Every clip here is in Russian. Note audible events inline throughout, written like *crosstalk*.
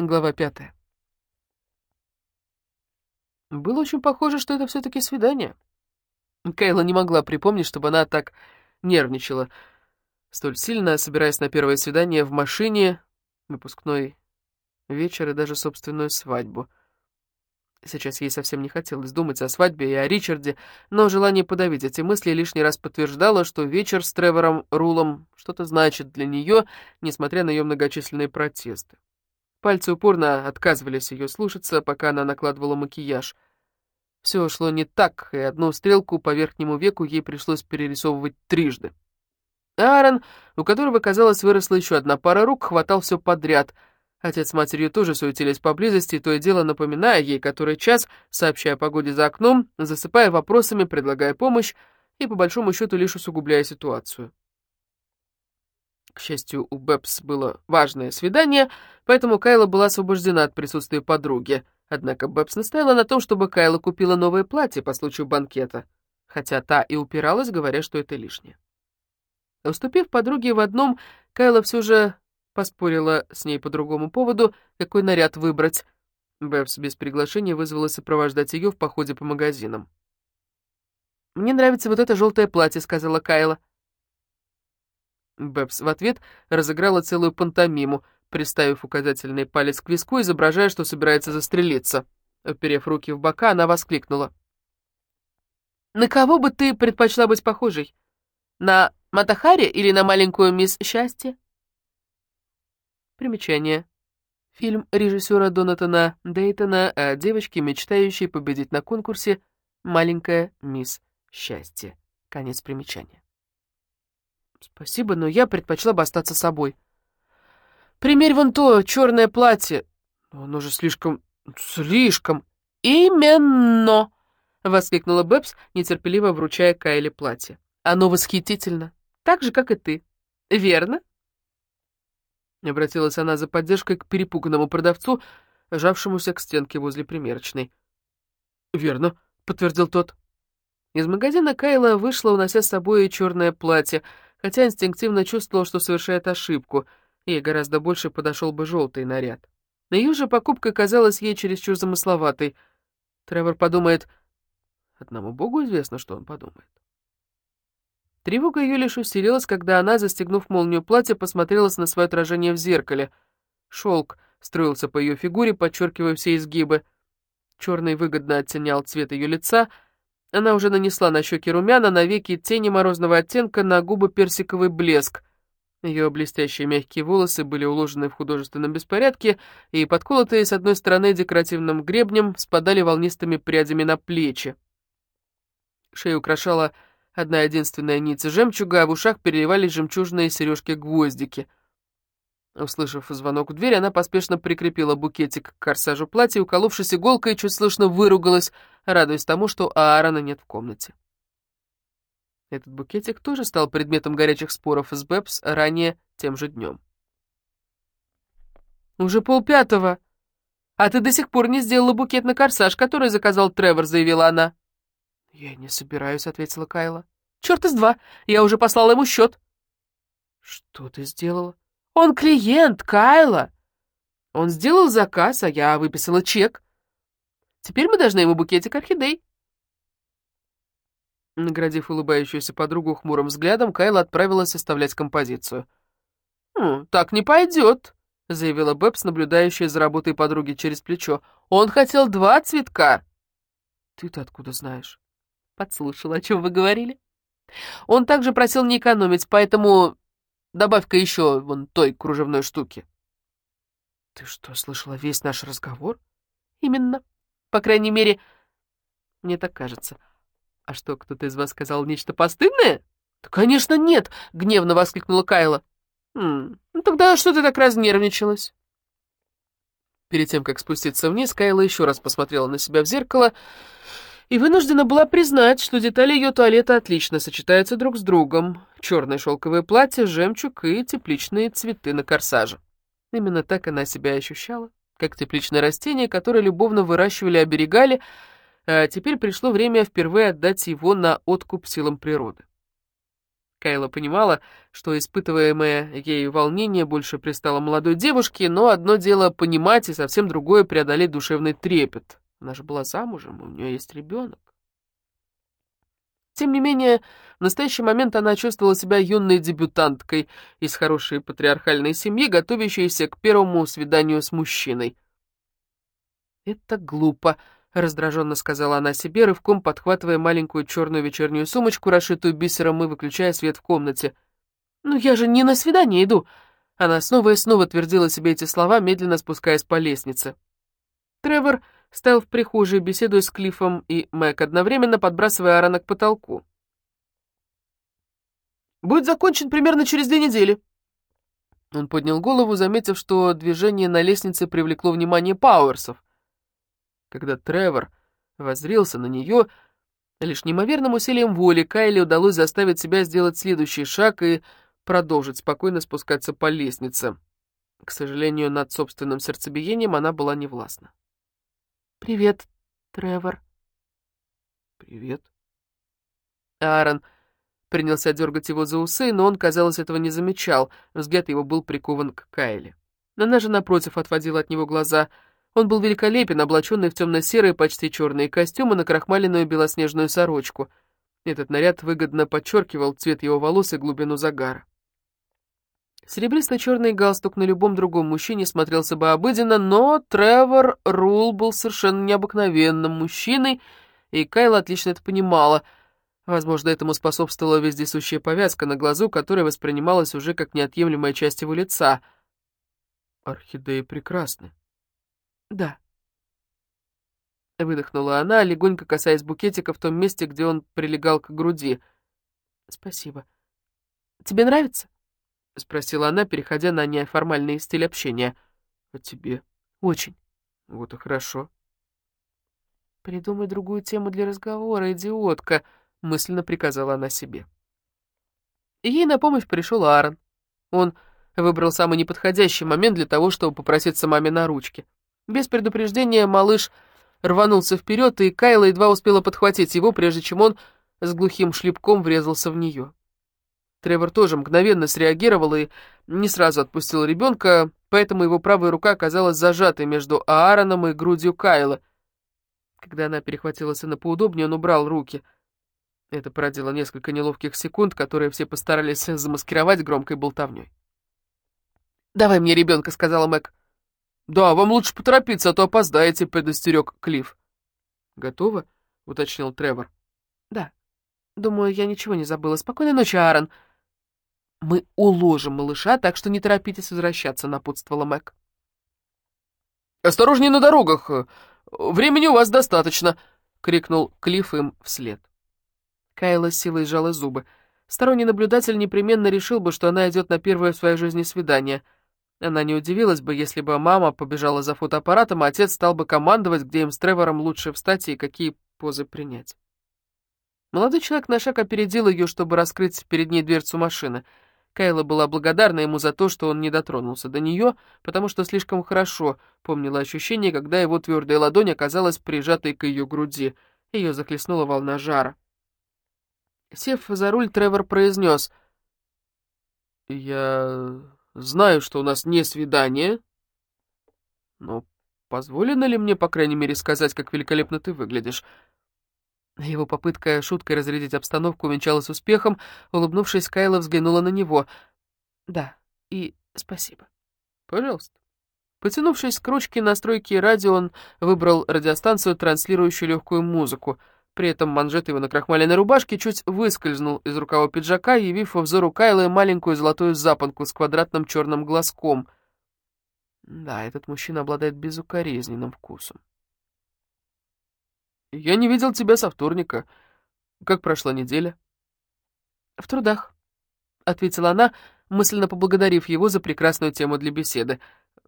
Глава пятая. Было очень похоже, что это все-таки свидание. Кайла не могла припомнить, чтобы она так нервничала столь сильно, собираясь на первое свидание в машине, выпускной вечер и даже собственную свадьбу. Сейчас ей совсем не хотелось думать о свадьбе и о Ричарде, но желание подавить эти мысли лишний раз подтверждало, что вечер с Тревором Рулом что-то значит для нее, несмотря на ее многочисленные протесты. Пальцы упорно отказывались ее слушаться, пока она накладывала макияж. Все шло не так, и одну стрелку по верхнему веку ей пришлось перерисовывать трижды. Аарон, у которого, казалось, выросла еще одна пара рук, хватал все подряд. Отец с матерью тоже суетились поблизости, то и дело напоминая ей который час, сообщая о погоде за окном, засыпая вопросами, предлагая помощь и, по большому счету, лишь усугубляя ситуацию. К счастью, у Бэбс было важное свидание, поэтому Кайла была освобождена от присутствия подруги. Однако Бэбс настояла на том, чтобы Кайла купила новое платье по случаю банкета, хотя та и упиралась, говоря, что это лишнее. Уступив подруге в одном, Кайла все же поспорила с ней по другому поводу, какой наряд выбрать. Бэбс без приглашения вызвалась сопровождать ее в походе по магазинам. «Мне нравится вот это желтое платье», — сказала Кайла. Бэбс в ответ разыграла целую пантомиму, приставив указательный палец к виску, изображая, что собирается застрелиться. Оперев руки в бока, она воскликнула. «На кого бы ты предпочла быть похожей? На Матахари или на маленькую мисс Счастье?» Примечание. Фильм режиссера Донатана Дейтона о девочке, мечтающей победить на конкурсе «Маленькая мисс Счастье». Конец примечания. Спасибо, но я предпочла бы остаться собой. Примерь вон то черное платье. Оно же слишком... слишком... Именно! Воскликнула Бэбс, нетерпеливо вручая Кайле платье. Оно восхитительно. Так же, как и ты. Верно? Обратилась она за поддержкой к перепуганному продавцу, жавшемуся к стенке возле примерочной. «Верно», — подтвердил тот. Из магазина Кайла вышла, унося с собой черное платье — хотя инстинктивно чувствовал, что совершает ошибку, ей гораздо больше подошел бы желтый наряд. Ее же покупка казалась ей чересчур замысловатой. Тревор подумает... Одному богу известно, что он подумает. Тревога ее лишь усилилась, когда она, застегнув молнию платья, посмотрелась на свое отражение в зеркале. Шелк строился по ее фигуре, подчеркивая все изгибы. Черный выгодно оттенял цвет ее лица — она уже нанесла на щеки румяна, на веки тени морозного оттенка, на губы персиковый блеск. Ее блестящие мягкие волосы были уложены в художественном беспорядке и, подколотые с одной стороны декоративным гребнем, спадали волнистыми прядями на плечи. Шею украшала одна единственная нить жемчуга, а в ушах переливались жемчужные сережки-гвоздики — Услышав звонок в дверь, она поспешно прикрепила букетик к корсажу платья, уколовшись иголкой, чуть слышно выругалась, радуясь тому, что Аарона нет в комнате. Этот букетик тоже стал предметом горячих споров с Бэбс ранее тем же днем. «Уже полпятого, а ты до сих пор не сделала букет на корсаж, который заказал Тревор», — заявила она. «Я не собираюсь», — ответила Кайла. «Черт из два, я уже послала ему счет». «Что ты сделала?» Он клиент Кайла. Он сделал заказ, а я выписала чек. Теперь мы должны ему букетик орхидей. Наградив улыбающуюся подругу хмурым взглядом, Кайла отправилась составлять композицию. «Хм, «Так не пойдет», — заявила Бэбс, наблюдающая за работой подруги через плечо. «Он хотел два цветка». «Ты-то откуда знаешь?» Подслушала, о чем вы говорили. Он также просил не экономить, поэтому Добавь-ка еще вон той кружевной штуки. Ты что, слышала весь наш разговор? Именно. По крайней мере, мне так кажется. А что, кто-то из вас сказал нечто постыдное? Да, конечно, нет, гневно воскликнула Кайла. Хм, ну тогда что ты так разнервничалась? Перед тем, как спуститься вниз, Кайла еще раз посмотрела на себя в зеркало и вынуждена была признать, что детали ее туалета отлично сочетаются друг с другом. Черное шелковое платье, жемчуг и тепличные цветы на корсаже. Именно так она себя ощущала, как тепличное растение, которое любовно выращивали и оберегали, а теперь пришло время впервые отдать его на откуп силам природы. Кайла понимала, что испытываемое ею волнение больше пристало молодой девушке, но одно дело понимать и совсем другое преодолеть душевный трепет. Она же была замужем, у нее есть ребенок. Тем не менее, в настоящий момент она чувствовала себя юной дебютанткой из хорошей патриархальной семьи, готовящейся к первому свиданию с мужчиной. «Это глупо», — раздраженно сказала она себе, рывком подхватывая маленькую черную вечернюю сумочку, расшитую бисером, и выключая свет в комнате. «Ну я же не на свидание иду!» Она снова и снова твердила себе эти слова, медленно спускаясь по лестнице. Тревор стоял в прихожей, беседуя с Клиффом и Мэг, одновременно подбрасывая Аарона к потолку. «Будет закончен примерно через две недели». Он поднял голову, заметив, что движение на лестнице привлекло внимание Пауэрсов. Когда Тревор воззрелся на нее, лишь неимоверным усилием воли Кайли удалось заставить себя сделать следующий шаг и продолжить спокойно спускаться по лестнице. К сожалению, над собственным сердцебиением она была невластна. «Привет, Тревор». «Привет». Аарон принялся дергать его за усы, но он, казалось, этого не замечал. Взгляд его был прикован к Кайле. Она же, напротив, отводила от него глаза. Он был великолепен, облаченный в темно-серые, почти черные костюмы на крахмаленную белоснежную сорочку. Этот наряд выгодно подчеркивал цвет его волос и глубину загара. Серебристо-черный галстук на любом другом мужчине смотрелся бы обыденно, но Тревор Рул был совершенно необыкновенным мужчиной, и Кайла отлично это понимала. Возможно, этому способствовала вездесущая повязка на глазу, которая воспринималась уже как неотъемлемая часть его лица. «Орхидеи прекрасны». «Да». Выдохнула она, легонько касаясь букетика в том месте, где он прилегал к груди. «Спасибо. Тебе нравится?» — спросила она, переходя на неформальный стиль общения. «А тебе?» «Очень». «Вот и хорошо». «Придумай другую тему для разговора, идиотка», — мысленно приказала она себе. Ей на помощь пришел Аарон. Он выбрал самый неподходящий момент для того, чтобы попроситься маме на ручки. Без предупреждения малыш рванулся вперед, и Кайла едва успела подхватить его, прежде чем он с глухим шлепком врезался в нее. Тревор тоже мгновенно среагировал и не сразу отпустил ребенка, поэтому его правая рука оказалась зажатой между Аароном и грудью Кайла. Когда она перехватила сына поудобнее, он убрал руки. Это породило несколько неловких секунд, которые все постарались замаскировать громкой болтовней. «Давай мне ребенка», — сказала Мэг. «Да, вам лучше поторопиться, а то опоздаете», — предостерег Клифф. «Готово?» — уточнил Тревор. «Да. Думаю, я ничего не забыла. Спокойной ночи, Аарон». «Мы уложим малыша, так что не торопитесь возвращаться», — напутствовала Мэг. «Осторожнее на дорогах! Времени у вас достаточно!» — крикнул Клифф им вслед. Кайла силой сжала зубы. Сторонний наблюдатель непременно решил бы, что она идет на первое в своей жизни свидание. Она не удивилась бы, если бы мама побежала за фотоаппаратом, а отец стал бы командовать, где им с Тревором лучше встать и какие позы принять. Молодой человек на шаг опередил ее, чтобы раскрыть перед ней дверцу машины — Кайла была благодарна ему за то, что он не дотронулся до нее, потому что слишком хорошо помнила ощущение, когда его твердая ладонь оказалась прижатой к ее груди. Ее захлестнула волна жара. Сев за руль, Тревор произнес. «Я знаю, что у нас не свидание, но позволено ли мне, по крайней мере, сказать, как великолепно ты выглядишь?» Его попытка шуткой разрядить обстановку увенчалась успехом. Улыбнувшись, Кайла взглянула на него. «Да, и спасибо». «Пожалуйста». Потянувшись к ручке настройки радио, он выбрал радиостанцию, транслирующую легкую музыку. При этом манжет его на крахмаленной рубашке чуть выскользнул из рукава пиджака, явив во взору Кайлы маленькую золотую запонку с квадратным черным глазком. Да, этот мужчина обладает безукоризненным вкусом. «Я не видел тебя со вторника. Как прошла неделя?» «В трудах», — ответила она, мысленно поблагодарив его за прекрасную тему для беседы.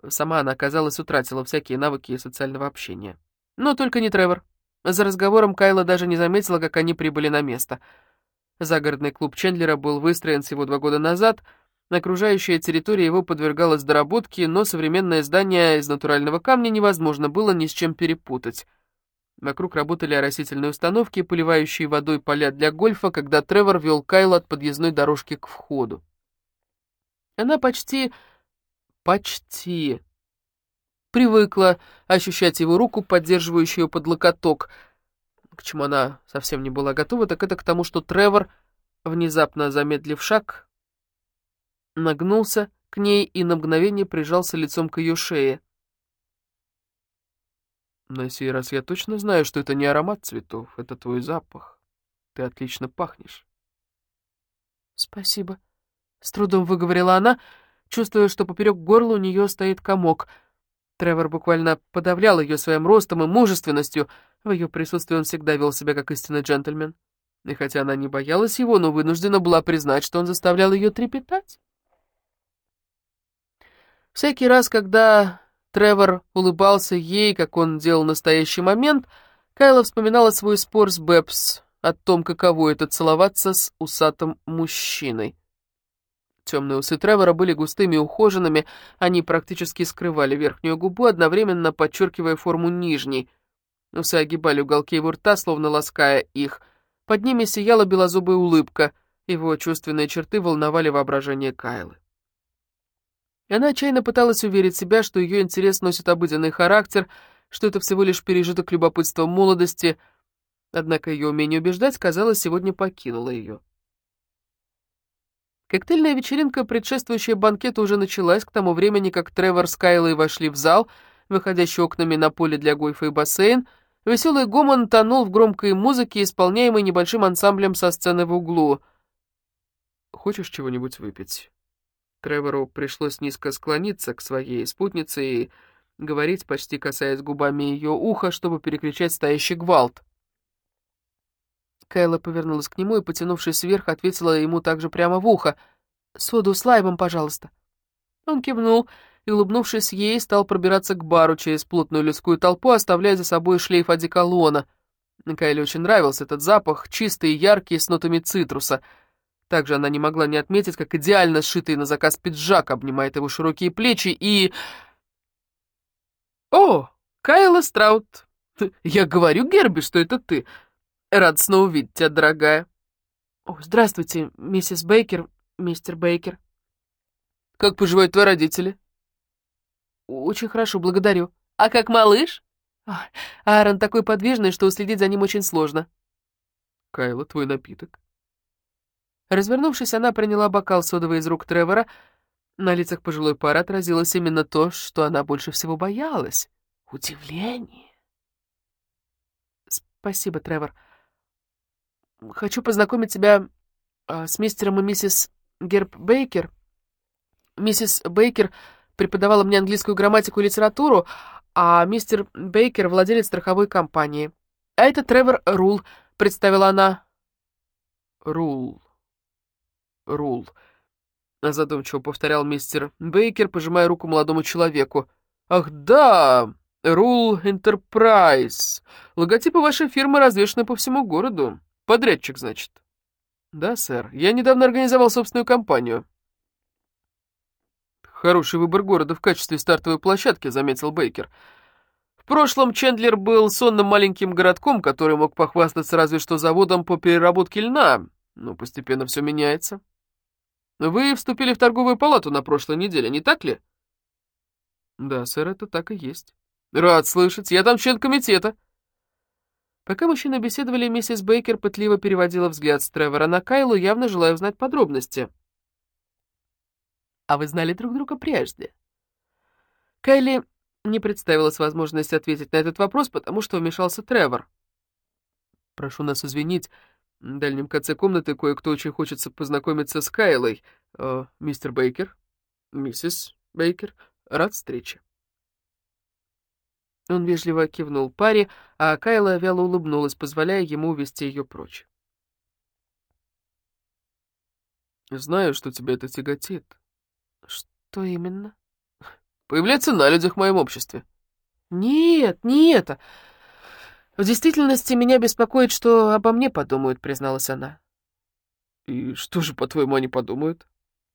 Сама она, казалось, утратила всякие навыки социального общения. Но только не Тревор. За разговором Кайла даже не заметила, как они прибыли на место. Загородный клуб Чендлера был выстроен всего два года назад, окружающая территория его подвергалась доработке, но современное здание из натурального камня невозможно было ни с чем перепутать. Вокруг работали оросительные установки, поливающие водой поля для гольфа, когда Тревор вел Кайла от подъездной дорожки к входу. Она почти... почти... привыкла ощущать его руку, поддерживающую под локоток. К чему она совсем не была готова, так это к тому, что Тревор, внезапно замедлив шаг, нагнулся к ней и на мгновение прижался лицом к ее шее. На сей раз я точно знаю, что это не аромат цветов, это твой запах. Ты отлично пахнешь. Спасибо. С трудом выговорила она, чувствуя, что поперек горла у нее стоит комок. Тревор буквально подавлял ее своим ростом и мужественностью. В ее присутствии он всегда вел себя как истинный джентльмен. И хотя она не боялась его, но вынуждена была признать, что он заставлял ее трепетать. Всякий раз, когда Тревор улыбался ей, как он делал настоящий момент. Кайла вспоминала свой спор с Бэбс о том, каково это целоваться с усатым мужчиной. Темные усы Тревора были густыми и ухоженными, они практически скрывали верхнюю губу, одновременно подчеркивая форму нижней. Усы огибали уголки его рта, словно лаская их. Под ними сияла белозубая улыбка, его чувственные черты волновали воображение Кайлы. И она отчаянно пыталась уверить себя, что ее интерес носит обыденный характер, что это всего лишь пережиток любопытства молодости, однако ее умение убеждать, казалось, сегодня покинуло ее. Коктейльная вечеринка, предшествующая банкету, уже началась к тому времени, как Тревор с Кайлой вошли в зал, выходящий окнами на поле для гольфа и бассейн. Веселый гомон тонул в громкой музыке, исполняемой небольшим ансамблем со сцены в углу. «Хочешь чего-нибудь выпить?» Тревору пришлось низко склониться к своей спутнице и говорить, почти касаясь губами ее уха, чтобы перекричать стоящий гвалт. Кайла повернулась к нему и, потянувшись вверх, ответила ему также прямо в ухо. «Соду с лаймом, пожалуйста». Он кивнул и, улыбнувшись ей, стал пробираться к бару через плотную людскую толпу, оставляя за собой шлейф одеколона. Кайле очень нравился этот запах, чистый и яркий, с нотами цитруса — также она не могла не отметить, как идеально сшитый на заказ пиджак обнимает его широкие плечи и... «О, Кайла Страут! *laughs* Я говорю Герби, что это ты. Рад снова увидеть тебя, дорогая». «О, здравствуйте, миссис Бейкер, мистер Бейкер». «Как поживают твои родители?» «Очень хорошо, благодарю». «А как малыш?» Аарон такой подвижный, что уследить за ним очень сложно». «Кайла, твой напиток?» Развернувшись, она приняла бокал содовой из рук Тревора. На лицах пожилой пары отразилось именно то, что она больше всего боялась — удивление. «Спасибо, Тревор. Хочу познакомить тебя э, с мистером и миссис Герб Бейкер. Миссис Бейкер преподавала мне английскую грамматику и литературу, а мистер Бейкер — владелец страховой компании. А это Тревор Рул», — представила она. «Рул», Рул», — задумчиво повторял мистер Бейкер, пожимая руку молодому человеку. «Ах да, Рул Enterprise. Логотипы вашей фирмы развешаны по всему городу. Подрядчик, значит?» «Да, сэр. Я недавно организовал собственную компанию». «Хороший выбор города в качестве стартовой площадки», — заметил Бейкер. «В прошлом Чендлер был сонным маленьким городком, который мог похвастаться разве что заводом по переработке льна, но постепенно все меняется». Вы вступили в торговую палату на прошлой неделе, не так ли? Да, сэр, это так и есть. Рад слышать, я там член комитета. Пока мужчины беседовали, миссис Бейкер пытливо переводила взгляд с Тревора на Кайлу, явно желая узнать подробности. «А вы знали друг друга прежде?» Кайли не представилась возможность ответить на этот вопрос, потому что вмешался Тревор. «Прошу нас извинить, в дальнем конце комнаты кое-кто очень хочется познакомиться с Кайлой. Э, мистер Бейкер, миссис Бейкер, рад встрече. Он вежливо кивнул паре, а Кайла вяло улыбнулась, позволяя ему увести ее прочь. «Знаю, что тебя это тяготит». «Что именно?» «Появляться на людях в моем обществе». «Нет, не это. «В действительности меня беспокоит, что обо мне подумают», — призналась она. «И что же, по-твоему, они подумают?»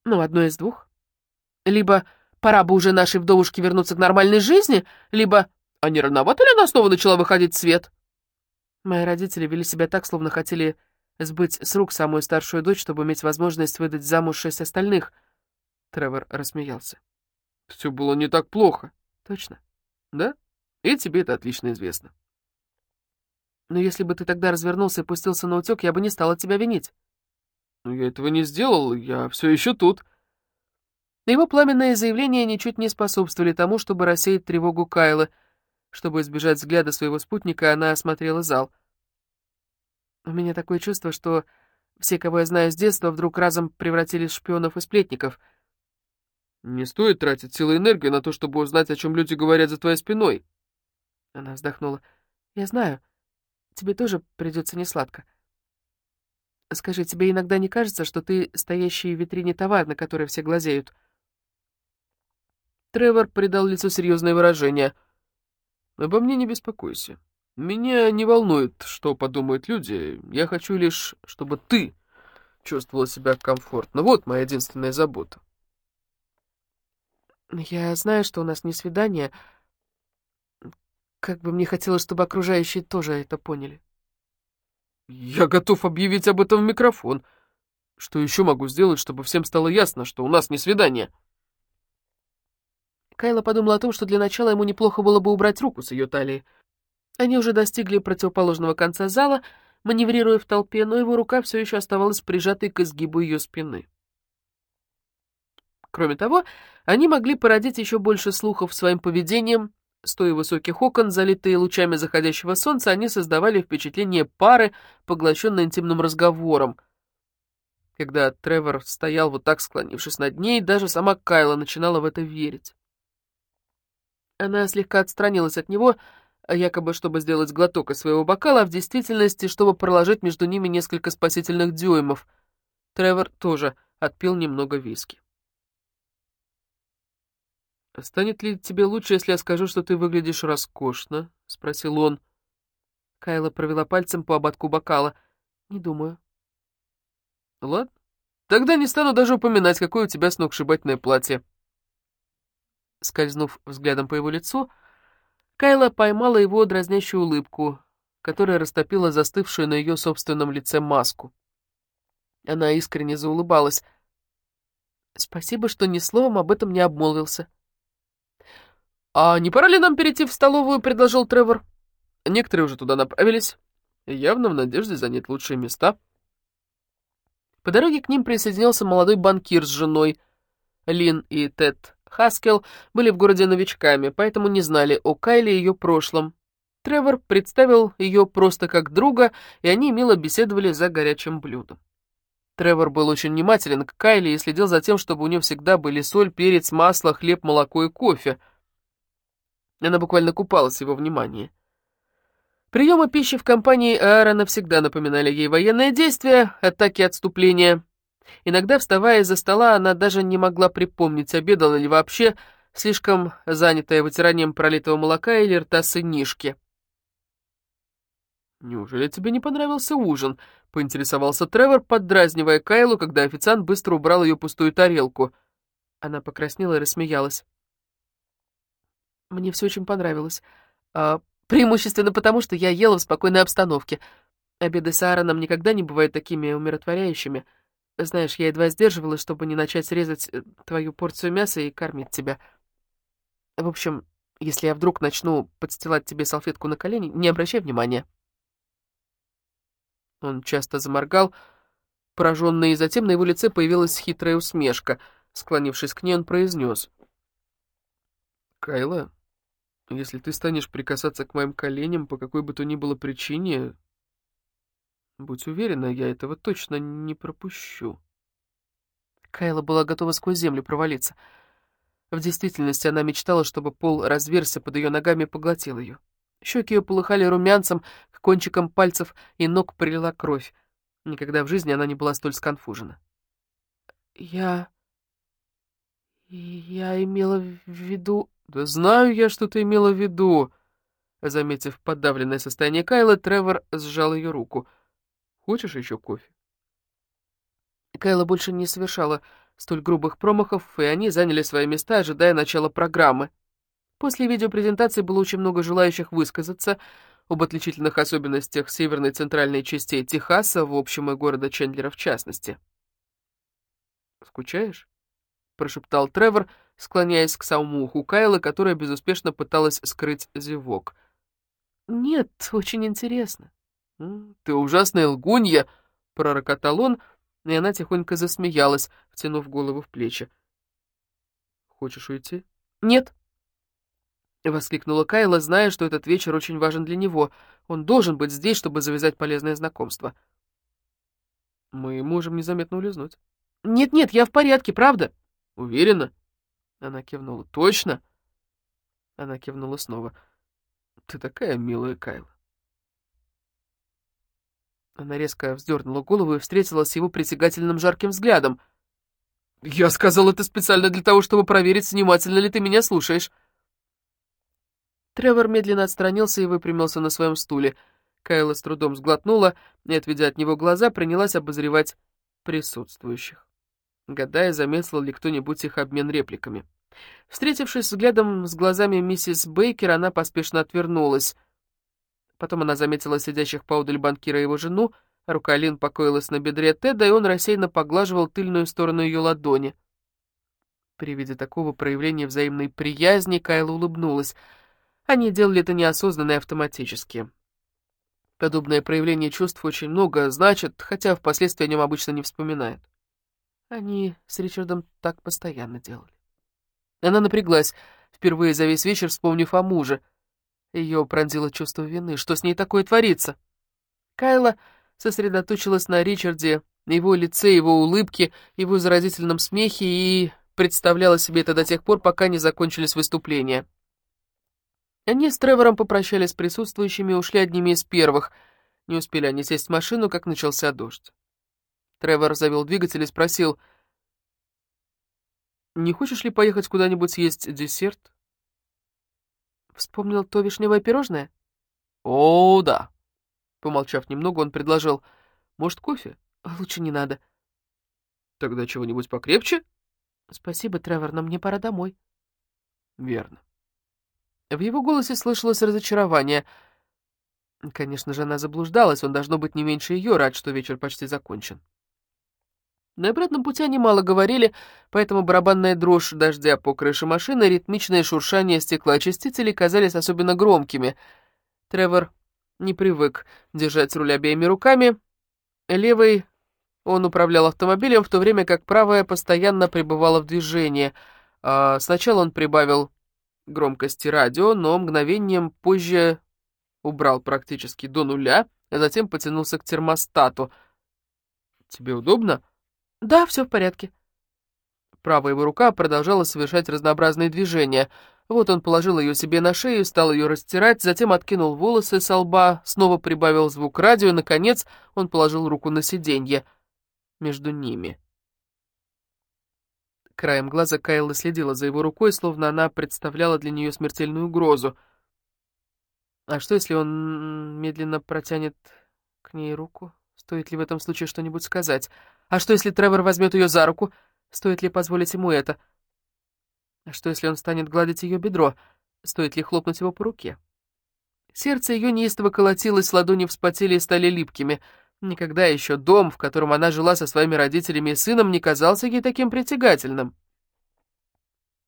«Ну, одно из двух. Либо пора бы уже нашей вдовушке вернуться к нормальной жизни, либо... А не рановато ли она снова начала выходить в свет?» Мои родители вели себя так, словно хотели сбыть с рук самую старшую дочь, чтобы иметь возможность выдать замуж шесть остальных. Тревор рассмеялся. Все было не так плохо. Точно? Да? И тебе это отлично известно. Но если бы ты тогда развернулся и пустился на утек, я бы не стала тебя винить. Но я этого не сделал, я все еще тут. Его пламенные заявления ничуть не способствовали тому, чтобы рассеять тревогу Кайла. Чтобы избежать взгляда своего спутника, она осмотрела зал. У меня такое чувство, что все, кого я знаю с детства, вдруг разом превратились в шпионов и сплетников. Не стоит тратить силы и энергию на то, чтобы узнать, о чем люди говорят за твоей спиной. Она вздохнула. Я знаю. Тебе тоже придется несладко. Скажи, тебе иногда не кажется, что ты стоящий в витрине товар, на который все глазеют?» Тревор придал лицу серьезное выражение. «Обо мне не беспокойся. Меня не волнует, что подумают люди. Я хочу лишь, чтобы ты чувствовала себя комфортно. Вот моя единственная забота». «Я знаю, что у нас не свидание, как бы мне хотелось, чтобы окружающие тоже это поняли. Я готов объявить об этом в микрофон. Что еще могу сделать, чтобы всем стало ясно, что у нас не свидание? Кайла подумала о том, что для начала ему неплохо было бы убрать руку с ее талии. Они уже достигли противоположного конца зала, маневрируя в толпе, но его рука все еще оставалась прижатой к изгибу ее спины. Кроме того, они могли породить еще больше слухов своим поведением, Стоя высоких окон, залитые лучами заходящего солнца, они создавали впечатление пары, поглощенной интимным разговором. Когда Тревор стоял вот так, склонившись над ней, даже сама Кайла начинала в это верить. Она слегка отстранилась от него, якобы чтобы сделать глоток из своего бокала, а в действительности, чтобы проложить между ними несколько спасительных дюймов. Тревор тоже отпил немного виски. «Станет ли тебе лучше, если я скажу, что ты выглядишь роскошно?» — спросил он. Кайла провела пальцем по ободку бокала. «Не думаю». «Ладно. Тогда не стану даже упоминать, какое у тебя сногсшибательное платье». Скользнув взглядом по его лицу, Кайла поймала его дразнящую улыбку, которая растопила застывшую на ее собственном лице маску. Она искренне заулыбалась. «Спасибо, что ни словом об этом не обмолвился». «А не пора ли нам перейти в столовую?» — предложил Тревор. Некоторые уже туда направились, явно в надежде занять лучшие места. По дороге к ним присоединился молодой банкир с женой. Лин и Тед Хаскел были в городе новичками, поэтому не знали о Кайле и ее прошлом. Тревор представил ее просто как друга, и они мило беседовали за горячим блюдом. Тревор был очень внимателен к Кайле и следил за тем, чтобы у нее всегда были соль, перец, масло, хлеб, молоко и кофе — она буквально купалась в его внимании. Приемы пищи в компании Аарона всегда напоминали ей военные действия, атаки отступления. Иногда, вставая из-за стола, она даже не могла припомнить, обедала ли вообще, слишком занятая вытиранием пролитого молока или рта сынишки. «Неужели тебе не понравился ужин?» — поинтересовался Тревор, поддразнивая Кайлу, когда официант быстро убрал ее пустую тарелку. Она покраснела и рассмеялась. Мне все очень понравилось. А, преимущественно потому, что я ела в спокойной обстановке. Обеды с Аароном никогда не бывают такими умиротворяющими. Знаешь, я едва сдерживалась, чтобы не начать резать э, твою порцию мяса и кормить тебя. В общем, если я вдруг начну подстилать тебе салфетку на колени, не обращай внимания. Он часто заморгал, пораженный, и затем на его лице появилась хитрая усмешка. Склонившись к ней, он произнес. «Кайла, если ты станешь прикасаться к моим коленям по какой бы то ни было причине, будь уверена, я этого точно не пропущу. Кайла была готова сквозь землю провалиться. В действительности она мечтала, чтобы пол разверся под ее ногами и поглотил ее. Щеки ее полыхали румянцем, к кончикам пальцев и ног прилила кровь. Никогда в жизни она не была столь сконфужена. «Я... я имела в виду...» «Да знаю я, что ты имела в виду!» Заметив подавленное состояние Кайла, Тревор сжал ее руку. «Хочешь еще кофе?» Кайла больше не совершала столь грубых промахов, и они заняли свои места, ожидая начала программы. После видеопрезентации было очень много желающих высказаться. об отличительных особенностях северной и центральной частей Техаса, в общем, и города Чендлера в частности. «Скучаешь?» — прошептал Тревор, склоняясь к самому уху Кайла, которая безуспешно пыталась скрыть зевок. «Нет, очень интересно». «Ты ужасная лгунья!» — пророкотал он, и она тихонько засмеялась, втянув голову в плечи. «Хочешь уйти?» «Нет», — воскликнула Кайла, зная, что этот вечер очень важен для него. Он должен быть здесь, чтобы завязать полезное знакомство. «Мы можем незаметно улизнуть». «Нет-нет, я в порядке, правда?» «Уверена?» Она кивнула. «Точно?» Она кивнула снова. «Ты такая милая, Кайла». Она резко вздернула голову и встретилась с его притягательным жарким взглядом. «Я сказал это специально для того, чтобы проверить, внимательно ли ты меня слушаешь». Тревор медленно отстранился и выпрямился на своем стуле. Кайла с трудом сглотнула и, отведя от него глаза, принялась обозревать присутствующих гадая, заметил ли кто-нибудь их обмен репликами. Встретившись взглядом с глазами миссис Бейкер, она поспешно отвернулась. Потом она заметила сидящих поодаль банкира его жену, рука Лин покоилась на бедре Теда, и он рассеянно поглаживал тыльную сторону ее ладони. При виде такого проявления взаимной приязни Кайла улыбнулась. Они делали это неосознанно и автоматически. Подобное проявление чувств очень много значит, хотя впоследствии о нем обычно не вспоминают. Они с Ричардом так постоянно делали. Она напряглась, впервые за весь вечер вспомнив о муже. Ее пронзило чувство вины. Что с ней такое творится? Кайла сосредоточилась на Ричарде, его лице, его улыбке, его заразительном смехе и представляла себе это до тех пор, пока не закончились выступления. Они с Тревором попрощались с присутствующими и ушли одними из первых. Не успели они сесть в машину, как начался дождь. Тревор завел двигатель и спросил, «Не хочешь ли поехать куда-нибудь съесть десерт?» Вспомнил то вишневое пирожное? «О, да!» Помолчав немного, он предложил, «Может, кофе?» «Лучше не надо». «Тогда чего-нибудь покрепче?» «Спасибо, Тревор, но мне пора домой». «Верно». В его голосе слышалось разочарование. Конечно же, она заблуждалась, он, должно быть, не меньше ее рад, что вечер почти закончен. На обратном пути они мало говорили, поэтому барабанная дрожь дождя по крыше машины, ритмичное шуршание стеклоочистителей казались особенно громкими. Тревор не привык держать руль обеими руками. Левой он управлял автомобилем, в то время как правая постоянно пребывала в движении. А сначала он прибавил громкости радио, но мгновением позже убрал практически до нуля, а затем потянулся к термостату. «Тебе удобно?» «Да, все в порядке». Правая его рука продолжала совершать разнообразные движения. Вот он положил ее себе на шею, стал ее растирать, затем откинул волосы со лба, снова прибавил звук радио, и, наконец, он положил руку на сиденье между ними. Краем глаза Кайла следила за его рукой, словно она представляла для нее смертельную угрозу. А что, если он медленно протянет к ней руку? Стоит ли в этом случае что-нибудь сказать? А что, если Тревор возьмет ее за руку? Стоит ли позволить ему это? А что, если он станет гладить ее бедро? Стоит ли хлопнуть его по руке? Сердце ее неистово колотилось, ладони вспотели и стали липкими. Никогда еще дом, в котором она жила со своими родителями и сыном, не казался ей таким притягательным.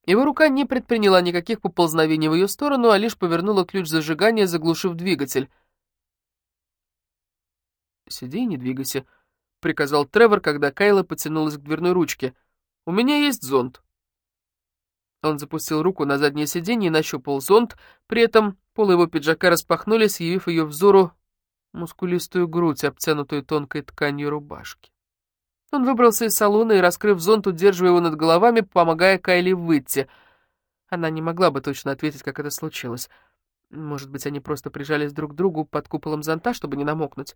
Его рука не предприняла никаких поползновений в ее сторону, а лишь повернула ключ зажигания, заглушив двигатель. «Сиди и не двигайся», — приказал Тревор, когда Кайла потянулась к дверной ручке. «У меня есть зонт». Он запустил руку на заднее сиденье и нащупал зонт, при этом полы его пиджака распахнулись, явив ее взору мускулистую грудь, обтянутую тонкой тканью рубашки. Он выбрался из салона и, раскрыв зонт, удерживая его над головами, помогая Кайле выйти. Она не могла бы точно ответить, как это случилось. Может быть, они просто прижались друг к другу под куполом зонта, чтобы не намокнуть.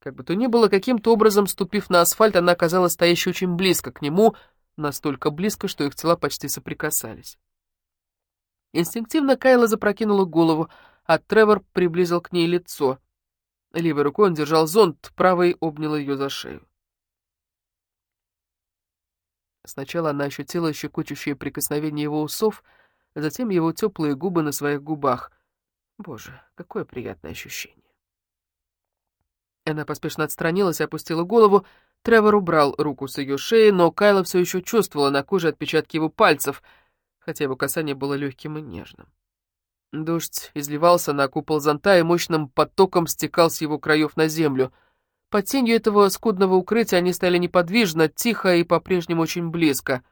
Как бы то ни было, каким-то образом, ступив на асфальт, она оказалась стоящей очень близко к нему, настолько близко, что их тела почти соприкасались. Инстинктивно Кайла запрокинула голову, а Тревор приблизил к ней лицо. Левой рукой он держал зонт, правой обнял ее за шею. Сначала она ощутила щекочущее прикосновение его усов, затем его теплые губы на своих губах. Боже, какое приятное ощущение. Она поспешно отстранилась и опустила голову. Тревор убрал руку с ее шеи, но Кайла все еще чувствовала на коже отпечатки его пальцев, хотя его касание было легким и нежным. Дождь изливался на купол зонта и мощным потоком стекал с его краев на землю. Под тенью этого скудного укрытия они стояли неподвижно, тихо и по-прежнему очень близко.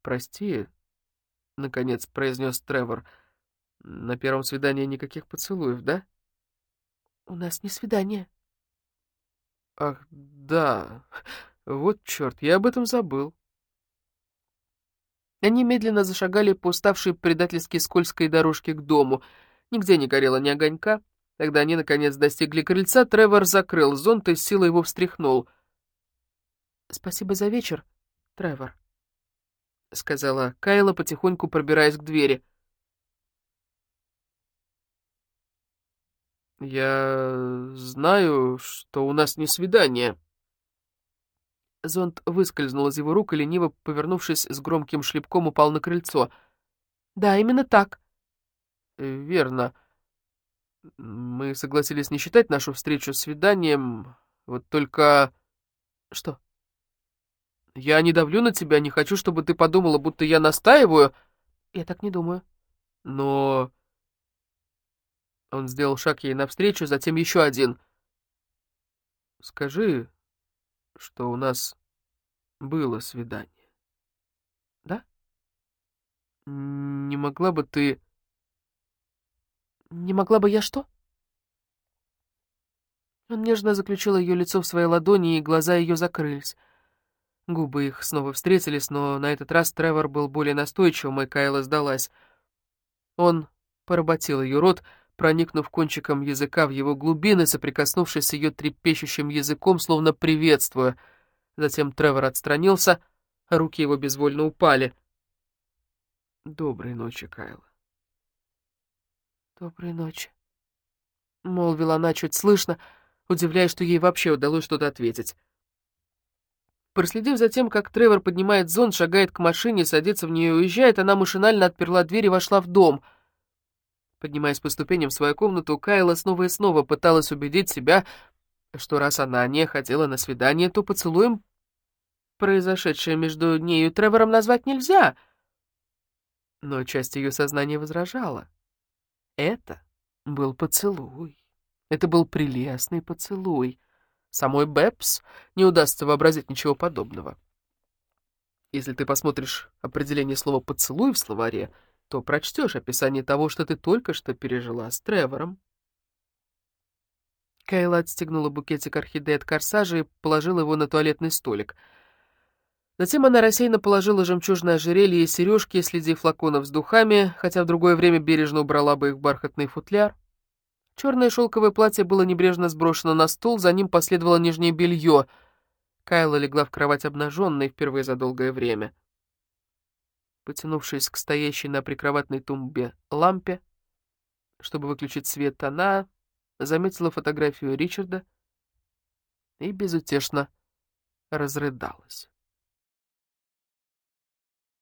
«Прости», — наконец произнес Тревор, — «на первом свидании никаких поцелуев, да?» «У нас не свидание». «Ах, да, вот черт, я об этом забыл». Они медленно зашагали по уставшей предательски скользкой дорожке к дому. Нигде не горело ни огонька. Когда они, наконец, достигли крыльца, Тревор закрыл зонт и с силой его встряхнул. «Спасибо за вечер, Тревор», — сказала Кайла, потихоньку пробираясь к двери. «Я знаю, что у нас не свидание», Зонт выскользнул из его рук и, лениво повернувшись с громким шлепком, упал на крыльцо. «Да, именно так». Э, «Верно. Мы согласились не считать нашу встречу свиданием, вот только...» «Что?» «Я не давлю на тебя, не хочу, чтобы ты подумала, будто я настаиваю». «Я так не думаю». «Но...» Он сделал шаг ей навстречу, затем еще один. «Скажи, что у нас было свидание. Да? Не могла бы ты... Не могла бы я что? Он нежно заключил ее лицо в своей ладони, и глаза ее закрылись. Губы их снова встретились, но на этот раз Тревор был более настойчивым, и Кайла сдалась. Он поработил ее рот, проникнув кончиком языка в его глубины, соприкоснувшись с ее трепещущим языком, словно приветствуя. Затем Тревор отстранился, руки его безвольно упали. «Доброй ночи, Кайла». «Доброй ночи», — молвила она чуть слышно, удивляясь, что ей вообще удалось что-то ответить. Проследив за тем, как Тревор поднимает зонт, шагает к машине, садится в нее и уезжает, она машинально отперла дверь и вошла в дом — Поднимаясь по ступеням в свою комнату, Кайла снова и снова пыталась убедить себя, что раз она не хотела на свидание, то поцелуем, произошедшее между нею и Тревором, назвать нельзя. Но часть ее сознания возражала. Это был поцелуй. Это был прелестный поцелуй. Самой Бэпс не удастся вообразить ничего подобного. Если ты посмотришь определение слова «поцелуй» в словаре, то прочтешь описание того, что ты только что пережила с Тревором. Кайла отстегнула букетик орхидей от корсажа и положила его на туалетный столик. Затем она рассеянно положила жемчужное ожерелье и сережки среди флаконов с духами, хотя в другое время бережно убрала бы их бархатный футляр. Черное шелковое платье было небрежно сброшено на стол, за ним последовало нижнее белье. Кайла легла в кровать обнаженной впервые за долгое время. Потянувшись к стоящей на прикроватной тумбе лампе, чтобы выключить свет, она заметила фотографию Ричарда и безутешно разрыдалась.